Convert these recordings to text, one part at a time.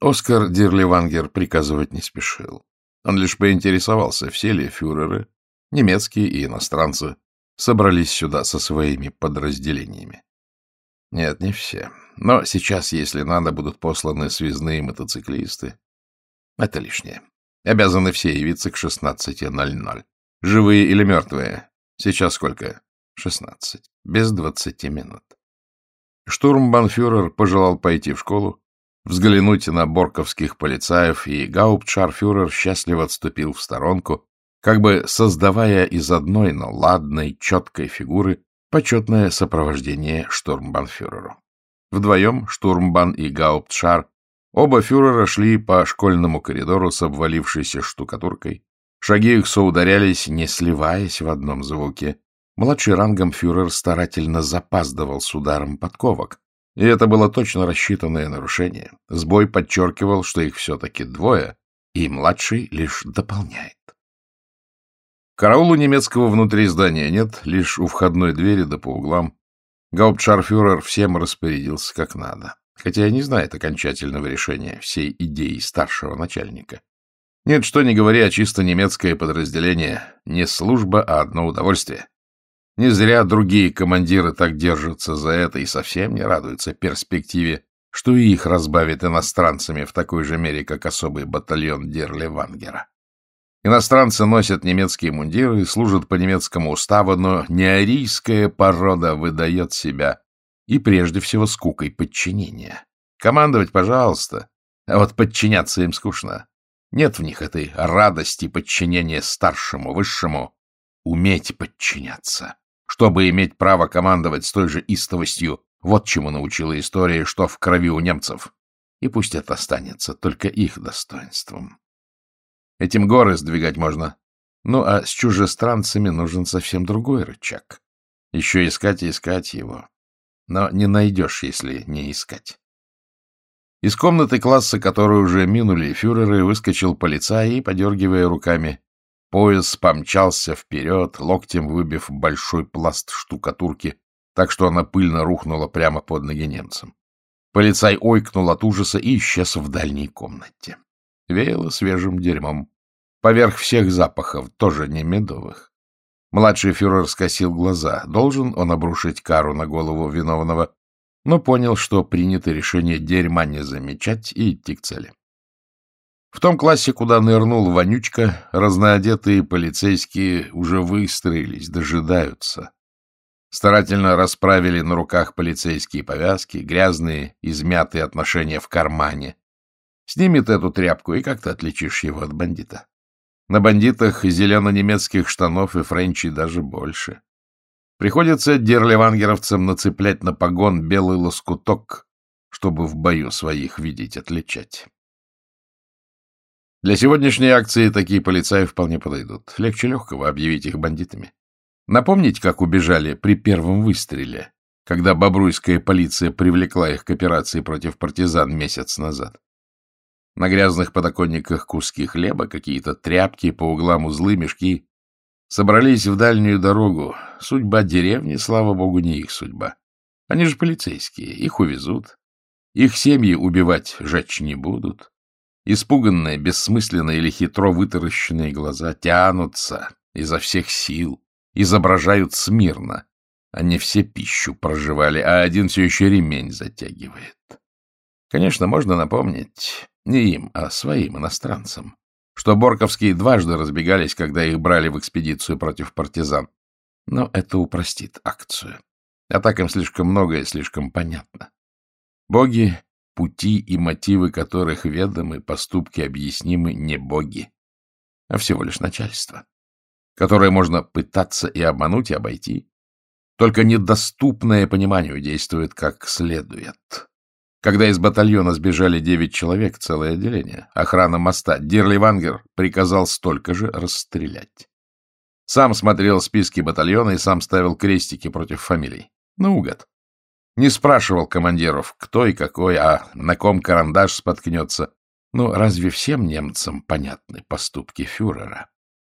Оскар Дирливангер приказывать не спешил. Он лишь поинтересовался, все ли фюреры, немецкие и иностранцы, собрались сюда со своими подразделениями. Нет, не все. Но сейчас, если надо, будут посланы связные мотоциклисты. Это лишнее. Обязаны все явиться к 16.00. Живые или мертвые? Сейчас сколько? 16. Без 20 минут. Штурмбанфюрер пожелал пойти в школу, взглянуть на борковских полицаев, и гауптшарфюрер счастливо отступил в сторонку, как бы создавая из одной, но ладной, четкой фигуры почетное сопровождение штурмбанфюреру. Вдвоем штурмбан и гауптшар оба фюрера шли по школьному коридору с обвалившейся штукатуркой. Шаги их соударялись, не сливаясь в одном звуке. Младший рангом фюрер старательно запаздывал с ударом подковок, и это было точно рассчитанное нарушение. Сбой подчеркивал, что их все-таки двое, и младший лишь дополняет. Караулу немецкого внутри здания нет, лишь у входной двери да по углам. Гауптшарфюрер всем распорядился как надо, хотя и не знает окончательного решения всей идеи старшего начальника. Нет, что не говоря, а чисто немецкое подразделение. Не служба, а одно удовольствие. Не зря другие командиры так держатся за это и совсем не радуются перспективе, что и их разбавит иностранцами в такой же мере, как особый батальон Дерли Вангера. Иностранцы носят немецкие мундиры и служат по немецкому уставу, но неарийская порода выдает себя и прежде всего скукой подчинения. Командовать, пожалуйста, а вот подчиняться им скучно. Нет в них этой радости подчинения старшему, высшему. Уметь подчиняться чтобы иметь право командовать с той же истовостью, вот чему научила история, что в крови у немцев. И пусть это останется только их достоинством. Этим горы сдвигать можно. Ну, а с чужестранцами нужен совсем другой рычаг. Еще искать и искать его. Но не найдешь, если не искать. Из комнаты класса, которую уже минули фюреры, выскочил полицай и, подергивая руками, Пояс помчался вперед, локтем выбив большой пласт штукатурки, так что она пыльно рухнула прямо под ноги немцам. Полицай ойкнул от ужаса и исчез в дальней комнате. Веяло свежим дерьмом. Поверх всех запахов, тоже не медовых. Младший фюрер скосил глаза. Должен он обрушить кару на голову виновного, но понял, что принято решение дерьма не замечать и идти к цели. В том классе, куда нырнул Вонючка, разноодетые полицейские уже выстроились, дожидаются. Старательно расправили на руках полицейские повязки, грязные, измятые отношения в кармане. Снимет эту тряпку, и как ты отличишь его от бандита? На бандитах зелено-немецких штанов и френчей даже больше. Приходится дерлевангеровцам нацеплять на погон белый лоскуток, чтобы в бою своих видеть, отличать. Для сегодняшней акции такие полицаи вполне подойдут. Легче легкого объявить их бандитами. Напомнить, как убежали при первом выстреле, когда бобруйская полиция привлекла их к операции против партизан месяц назад. На грязных подоконниках куски хлеба, какие-то тряпки, по углам узлы, мешки. Собрались в дальнюю дорогу. Судьба деревни, слава богу, не их судьба. Они же полицейские, их увезут. Их семьи убивать, жечь не будут. Испуганные, бессмысленные или хитро вытаращенные глаза тянутся изо всех сил, изображают смирно. Они все пищу проживали, а один все еще ремень затягивает. Конечно, можно напомнить не им, а своим иностранцам, что Борковские дважды разбегались, когда их брали в экспедицию против партизан. Но это упростит акцию. А так им слишком многое слишком понятно. Боги пути и мотивы которых ведомы, поступки объяснимы не боги, а всего лишь начальство, которое можно пытаться и обмануть, и обойти. Только недоступное пониманию действует как следует. Когда из батальона сбежали девять человек, целое отделение, охрана моста, Дирли Вангер приказал столько же расстрелять. Сам смотрел списки батальона и сам ставил крестики против фамилий. Наугад. Не спрашивал командиров, кто и какой, а на ком карандаш споткнется. Ну, разве всем немцам понятны поступки фюрера?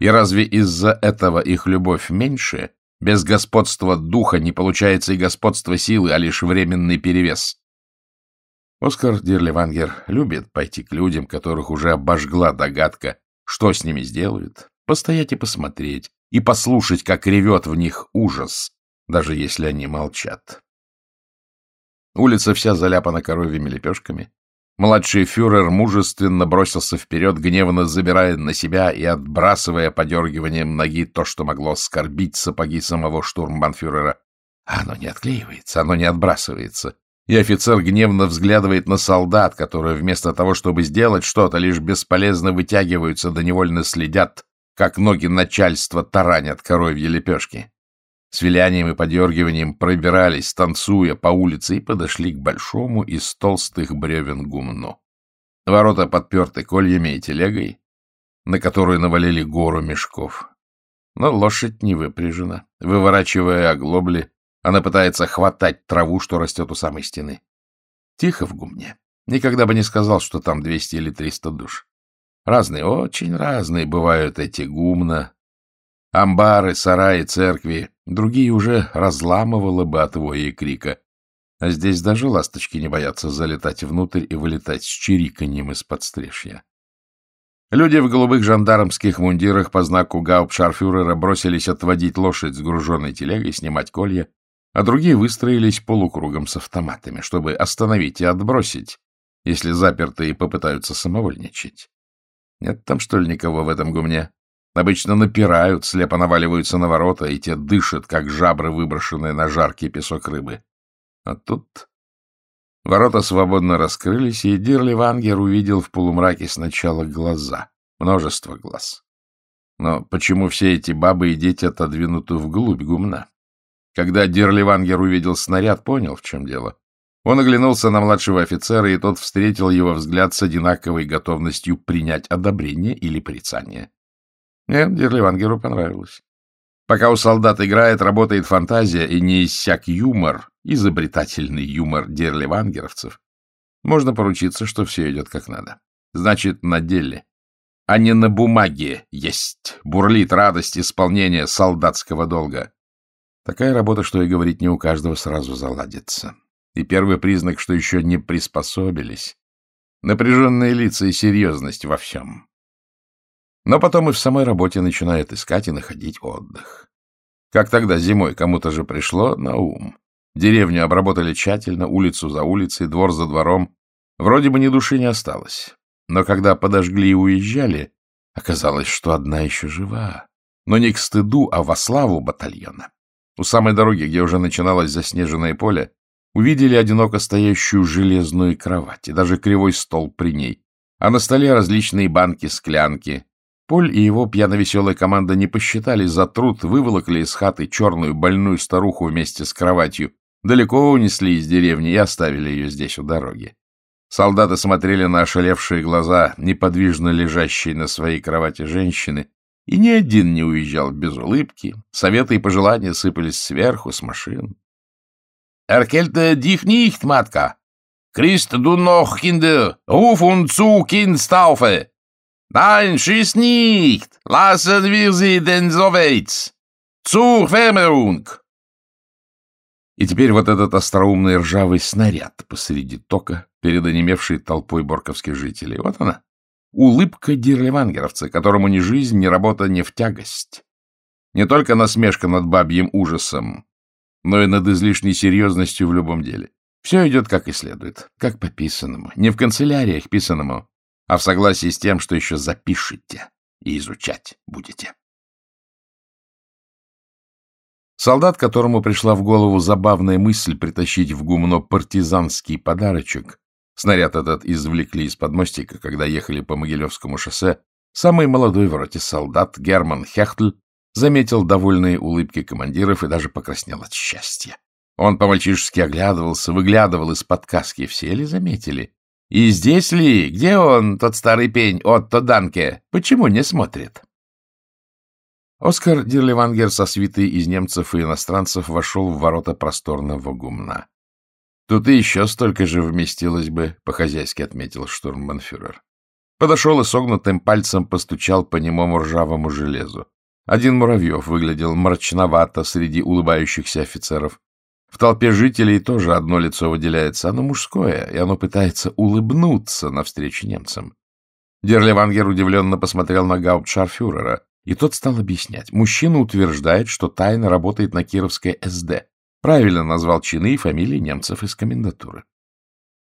И разве из-за этого их любовь меньше? Без господства духа не получается и господства силы, а лишь временный перевес. Оскар Дирлевангер любит пойти к людям, которых уже обожгла догадка, что с ними сделают, постоять и посмотреть, и послушать, как ревет в них ужас, даже если они молчат. Улица вся заляпана коровьими лепешками. Младший фюрер мужественно бросился вперед, гневно забирая на себя и отбрасывая подергиванием ноги то, что могло оскорбить сапоги самого штурмбанфюрера. А оно не отклеивается, оно не отбрасывается. И офицер гневно взглядывает на солдат, которые вместо того, чтобы сделать что-то, лишь бесполезно вытягиваются да невольно следят, как ноги начальства таранят коровьи лепешки. С вилянием и подергиванием пробирались, танцуя по улице, и подошли к большому из толстых бревен гумну. Ворота подперты кольями и телегой, на которую навалили гору мешков. Но лошадь не выпряжена. Выворачивая оглобли, она пытается хватать траву, что растет у самой стены. Тихо в гумне. Никогда бы не сказал, что там 200 или 300 душ. Разные, очень разные бывают эти гумна, Амбары, сараи, церкви, другие уже разламывало бы от воя и крика. А здесь даже ласточки не боятся залетать внутрь и вылетать с чириканьем из подстрижья. Люди в голубых жандармских мундирах по знаку гауптшарфюрера бросились отводить лошадь с груженной телегой, снимать колья, а другие выстроились полукругом с автоматами, чтобы остановить и отбросить, если запертые попытаются самовольничать. Нет там, что ли, никого в этом гумне? Обычно напирают, слепо наваливаются на ворота, и те дышат, как жабры, выброшенные на жаркий песок рыбы. А тут... Ворота свободно раскрылись, и Дирли Вангер увидел в полумраке сначала глаза, множество глаз. Но почему все эти бабы и дети отодвинуты вглубь гумна? Когда Дирли Вангер увидел снаряд, понял, в чем дело. Он оглянулся на младшего офицера, и тот встретил его взгляд с одинаковой готовностью принять одобрение или порицание. Нет, Дерливангеру понравилось. Пока у солдат играет, работает фантазия и не иссяк юмор, изобретательный юмор дерливангеровцев, можно поручиться, что все идет как надо. Значит, на деле, а не на бумаге есть, бурлит радость исполнения солдатского долга. Такая работа, что и говорить, не у каждого сразу заладится. И первый признак, что еще не приспособились. Напряженные лица и серьезность во всем. Но потом и в самой работе начинает искать и находить отдых. Как тогда зимой кому-то же пришло на ум. Деревню обработали тщательно, улицу за улицей, двор за двором. Вроде бы ни души не осталось. Но когда подожгли и уезжали, оказалось, что одна еще жива. Но не к стыду, а во славу батальона. У самой дороги, где уже начиналось заснеженное поле, увидели одиноко стоящую железную кровать и даже кривой стол при ней, а на столе различные банки, склянки, Поль и его пьяно-веселая команда не посчитали за труд, выволокли из хаты черную больную старуху вместе с кроватью, далеко унесли из деревни и оставили ее здесь у дороги. Солдаты смотрели на ошалевшие глаза, неподвижно лежащие на своей кровати женщины, и ни один не уезжал без улыбки. Советы и пожелания сыпались сверху, с машин. «Эркельте дих нихт, матка! Крист ду нох кинде! Руф und zu Kindstaufe!» Nein, schieß nicht! Lassen wir sie denn so weit! Zur Vermehrung! И теперь вот этот остроумный ржавый снаряд посреди тока перед онемевшей толпой борковских жителей. Вот она. Улыбка дирлевангеровца, которому ни жизнь, ни работа не в тягость. Не только насмешка над бабьим ужасом, но и над излишней серьезностью в любом деле. Все идет как и следует, как по писанному. Не в канцеляриях писанному, а в согласии с тем, что еще запишете и изучать будете. Солдат, которому пришла в голову забавная мысль притащить в гумно партизанский подарочек, снаряд этот извлекли из-под мостика, когда ехали по Могилевскому шоссе, самый молодой в роте солдат Герман Хехтль заметил довольные улыбки командиров и даже покраснел от счастья. Он по-мальчишески оглядывался, выглядывал из-под каски. Все ли заметили? И здесь ли? Где он, тот старый пень, Отто Данке? Почему не смотрит? Оскар Дирливангер со свитой из немцев и иностранцев вошел в ворота просторного гумна. Тут и еще столько же вместилось бы, — по-хозяйски отметил штурмбанфюрер. Подошел и согнутым пальцем постучал по немому ржавому железу. Один Муравьев выглядел мрачновато среди улыбающихся офицеров. В толпе жителей тоже одно лицо выделяется, оно мужское, и оно пытается улыбнуться навстречу немцам. Дерлевангер удивленно посмотрел на гауптшарфюрера, и тот стал объяснять. Мужчина утверждает, что тайно работает на Кировской СД. Правильно назвал чины и фамилии немцев из комендатуры.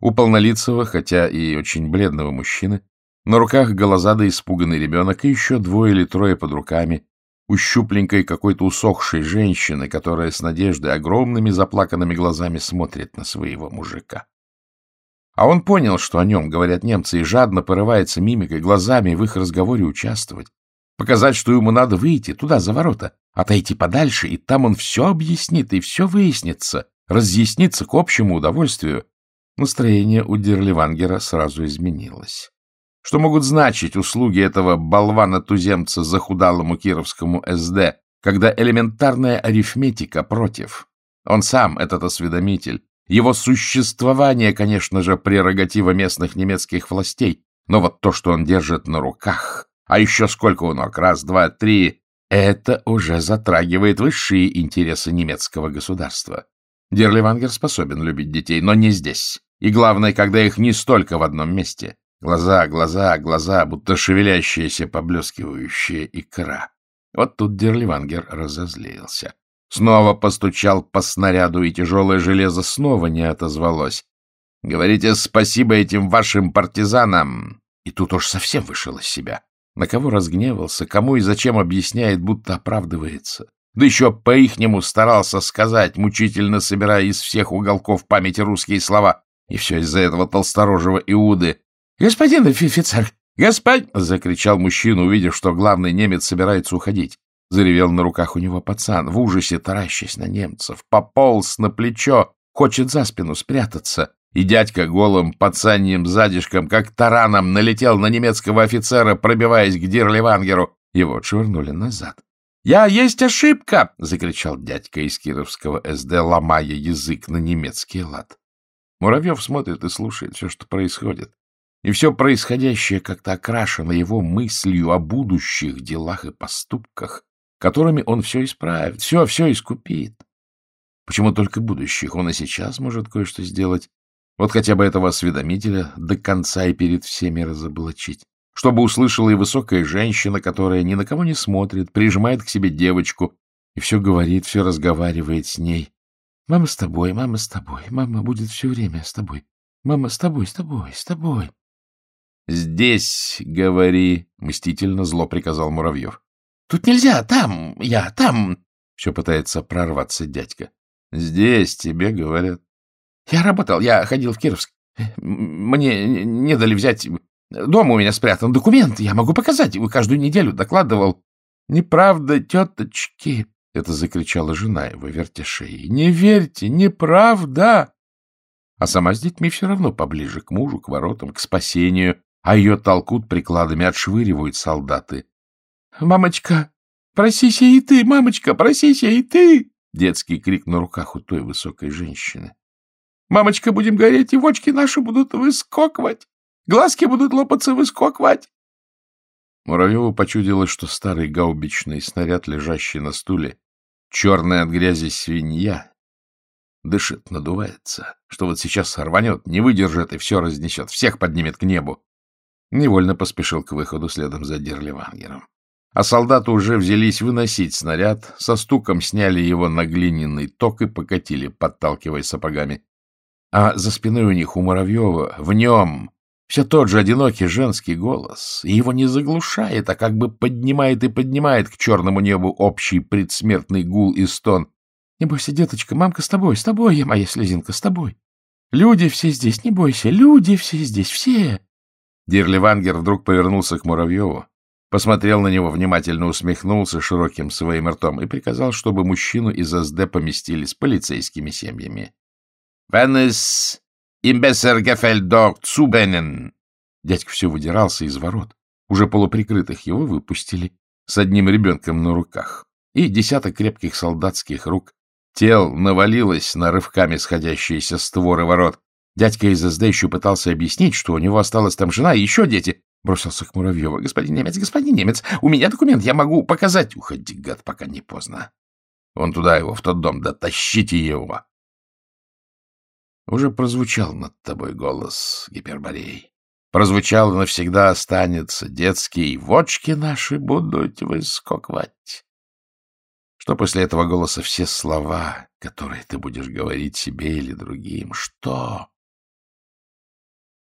У полнолицего, хотя и очень бледного мужчины, на руках голозадый испуганный ребенок и еще двое или трое под руками, у щупленькой какой-то усохшей женщины, которая с надеждой огромными заплаканными глазами смотрит на своего мужика. А он понял, что о нем говорят немцы, и жадно порывается мимикой, глазами в их разговоре участвовать. Показать, что ему надо выйти туда, за ворота, отойти подальше, и там он все объяснит, и все выяснится, разъяснится к общему удовольствию. Настроение у Дерливангера сразу изменилось. Что могут значить услуги этого болвана-туземца захудалому кировскому СД, когда элементарная арифметика против? Он сам, этот осведомитель, его существование, конечно же, прерогатива местных немецких властей, но вот то, что он держит на руках, а еще сколько у ног, раз, два, три, это уже затрагивает высшие интересы немецкого государства. Дерливангер способен любить детей, но не здесь. И главное, когда их не столько в одном месте. Глаза, глаза, глаза, будто шевелящаяся, поблескивающая икра. Вот тут Дерливангер разозлился. Снова постучал по снаряду, и тяжелое железо снова не отозвалось. «Говорите спасибо этим вашим партизанам!» И тут уж совсем вышел из себя. На кого разгневался, кому и зачем объясняет, будто оправдывается. Да еще по-ихнему старался сказать, мучительно собирая из всех уголков памяти русские слова. И все из-за этого толсторожего Иуды. — Господин офицер! Господь! — закричал мужчина, увидев, что главный немец собирается уходить. Заревел на руках у него пацан, в ужасе таращась на немцев, пополз на плечо, хочет за спину спрятаться. И дядька голым пацаньим задишком, как тараном, налетел на немецкого офицера, пробиваясь к Дирливангеру. Его отшвырнули назад. «Я есть ошибка!» — закричал дядька из Кировского СД, ломая язык на немецкий лад. Муравьев смотрит и слушает все, что происходит. И все происходящее как-то окрашено его мыслью о будущих делах и поступках, которыми он все исправит, все, все искупит. Почему только будущих? Он и сейчас может кое-что сделать. Вот хотя бы этого осведомителя до конца и перед всеми разоблачить. Чтобы услышала и высокая женщина, которая ни на кого не смотрит, прижимает к себе девочку и все говорит, все разговаривает с ней. «Мама с тобой, мама с тобой, мама будет все время с тобой. Мама с тобой, с тобой, с тобой». «Здесь говори», — мстительно зло приказал Муравьев. Тут нельзя, там, я, там. Все пытается прорваться дядька. Здесь тебе говорят. Я работал, я ходил в Кировск. Мне не дали взять... Дома у меня спрятан документ, я могу показать. Каждую неделю докладывал. Неправда, теточки, — это закричала жена его, вертя шеи. Не верьте, неправда. А сама с детьми все равно поближе к мужу, к воротам, к спасению, а ее толкут прикладами, отшвыривают солдаты. «Мамочка, просися и ты, мамочка, просися и ты!» Детский крик на руках у той высокой женщины. «Мамочка, будем гореть, и вочки наши будут выскокивать, глазки будут лопаться выскокивать!» Муравьеву почудилось, что старый гаубичный снаряд, лежащий на стуле, черная от грязи свинья, дышит, надувается, что вот сейчас рванет, не выдержит и все разнесет, всех поднимет к небу. Невольно поспешил к выходу следом за Дерливангером а солдаты уже взялись выносить снаряд, со стуком сняли его на глиняный ток и покатили, подталкивая сапогами. А за спиной у них, у Муравьева, в нем все тот же одинокий женский голос, и его не заглушает, а как бы поднимает и поднимает к черному небу общий предсмертный гул и стон. — Не бойся, деточка, мамка с тобой, с тобой, я моя слезинка, с тобой. Люди все здесь, не бойся, люди все здесь, все. Дирливангер вдруг повернулся к Муравьеву, посмотрел на него, внимательно усмехнулся широким своим ртом и приказал, чтобы мужчину из СД поместили с полицейскими семьями. «Венес имбессер гефельдог цубенен!» Дядька все выдирался из ворот. Уже полуприкрытых его выпустили с одним ребенком на руках. И десяток крепких солдатских рук тел навалилось на рывками сходящиеся створы ворот. Дядька из СД еще пытался объяснить, что у него осталась там жена и еще дети. Бросился к Муравьеву. «Господин немец, господин немец, у меня документ, я могу показать!» «Уходи, гад, пока не поздно!» «Вон туда его, в тот дом, да тащите его!» Уже прозвучал над тобой голос Гипербореи. Прозвучал навсегда останется детский. «Вочки наши будут выскоквать!» Что после этого голоса все слова, которые ты будешь говорить себе или другим? Что?